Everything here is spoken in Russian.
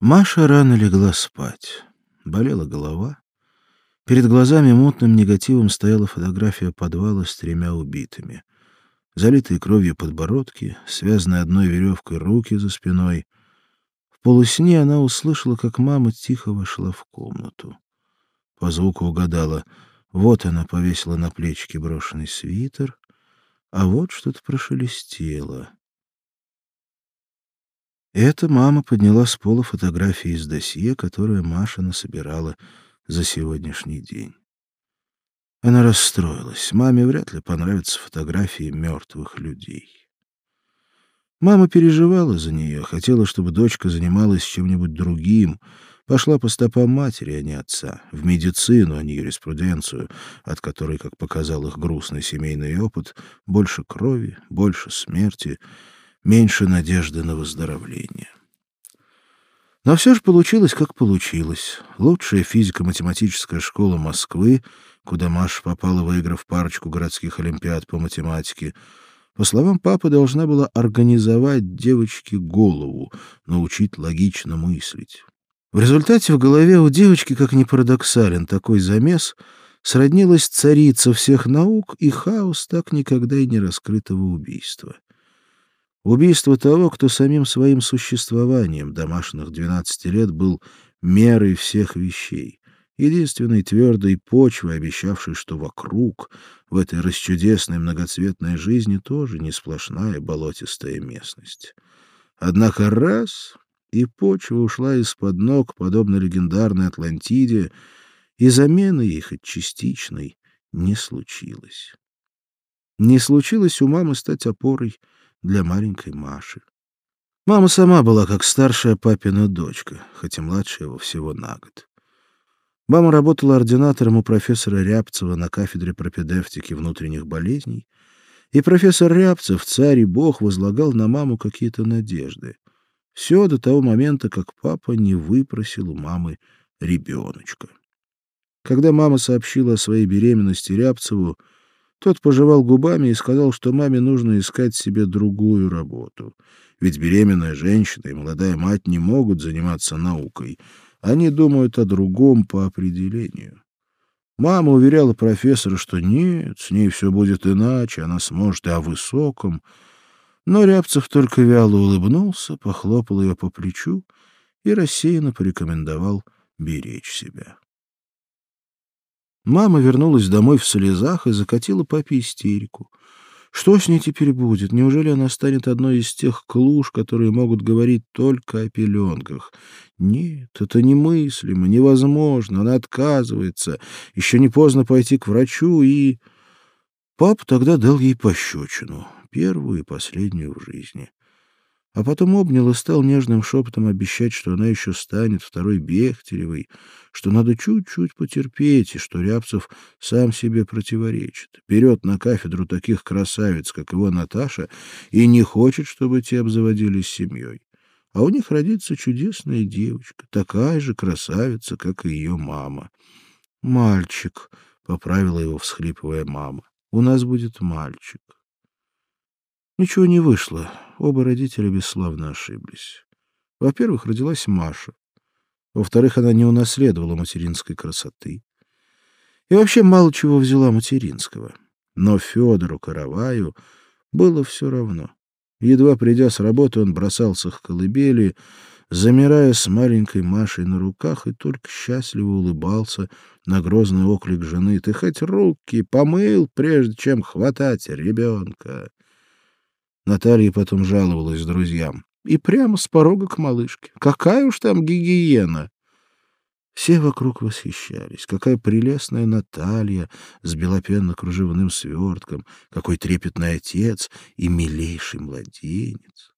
Маша рано легла спать. Болела голова. Перед глазами мутным негативом стояла фотография подвала с тремя убитыми. Залитые кровью подбородки, связанные одной веревкой руки за спиной. В полусне она услышала, как мама тихо вошла в комнату. По звуку угадала. Вот она повесила на плечики брошенный свитер, а вот что-то прошелестело. Это мама подняла с пола фотографии из досье, которое Маша насобирала за сегодняшний день. Она расстроилась. Маме вряд ли понравятся фотографии мертвых людей. Мама переживала за нее, хотела, чтобы дочка занималась чем-нибудь другим, пошла по стопам матери, а не отца, в медицину, а не юриспруденцию, от которой, как показал их грустный семейный опыт, больше крови, больше смерти — меньше надежды на выздоровление. Но все же получилось, как получилось. Лучшая физико-математическая школа Москвы, куда Маша попала, выиграв парочку городских олимпиад по математике, по словам папы, должна была организовать девочке голову, научить логично мыслить. В результате в голове у девочки, как ни парадоксален такой замес, сроднилась царица всех наук и хаос так никогда и не раскрытого убийства. Убийство того, кто самим своим существованием домашних 12 лет был мерой всех вещей, единственной твердой почвой, обещавшей, что вокруг, в этой расчудесной многоцветной жизни, тоже не сплошная болотистая местность. Однако раз — и почва ушла из-под ног, подобно легендарной Атлантиде, и замены их, хоть частичной, не случилось. Не случилось у мамы стать опорой — для маленькой Маши. Мама сама была как старшая папина дочка, хотя младшая его всего на год. Мама работала ординатором у профессора Рябцева на кафедре пропедевтики внутренних болезней, и профессор Рябцев, царь и бог, возлагал на маму какие-то надежды. Все до того момента, как папа не выпросил у мамы ребеночка. Когда мама сообщила о своей беременности Рябцеву, тот пожевал губами и сказал, что маме нужно искать себе другую работу. Ведь беременная женщина и молодая мать не могут заниматься наукой. Они думают о другом по определению. Мама уверяла профессора, что нет, с ней все будет иначе, она сможет и о высоком. Но Рябцев только вяло улыбнулся, похлопал ее по плечу и рассеянно порекомендовал беречь себя. Мама вернулась домой в слезах и закатила папе истерику. Что с ней теперь будет? Неужели она станет одной из тех клуш, которые могут говорить только о пеленках? Нет, это немыслимо, невозможно, она отказывается. Еще не поздно пойти к врачу и... Папа тогда дал ей пощечину, первую и последнюю в жизни а потом обнял и стал нежным шепотом обещать, что она еще станет второй Бехтеревой, что надо чуть-чуть потерпеть, и что Рябцев сам себе противоречит, берет на кафедру таких красавиц, как его Наташа, и не хочет, чтобы те обзаводились семьей. А у них родится чудесная девочка, такая же красавица, как и ее мама. «Мальчик», — поправила его, всхлипывая мама, — «у нас будет мальчик». Ничего не вышло. Оба родителя бесславно ошиблись. Во-первых, родилась Маша. Во-вторых, она не унаследовала материнской красоты. И вообще мало чего взяла материнского. Но Федору Караваю было все равно. Едва придя с работы, он бросался к колыбели, замирая с маленькой Машей на руках, и только счастливо улыбался на грозный оклик жены. «Ты хоть руки помыл, прежде чем хватать ребенка?» Наталья потом жаловалась друзьям. И прямо с порога к малышке. Какая уж там гигиена! Все вокруг восхищались. Какая прелестная Наталья с белопенно-кружевным свертком, какой трепетный отец и милейший младенец.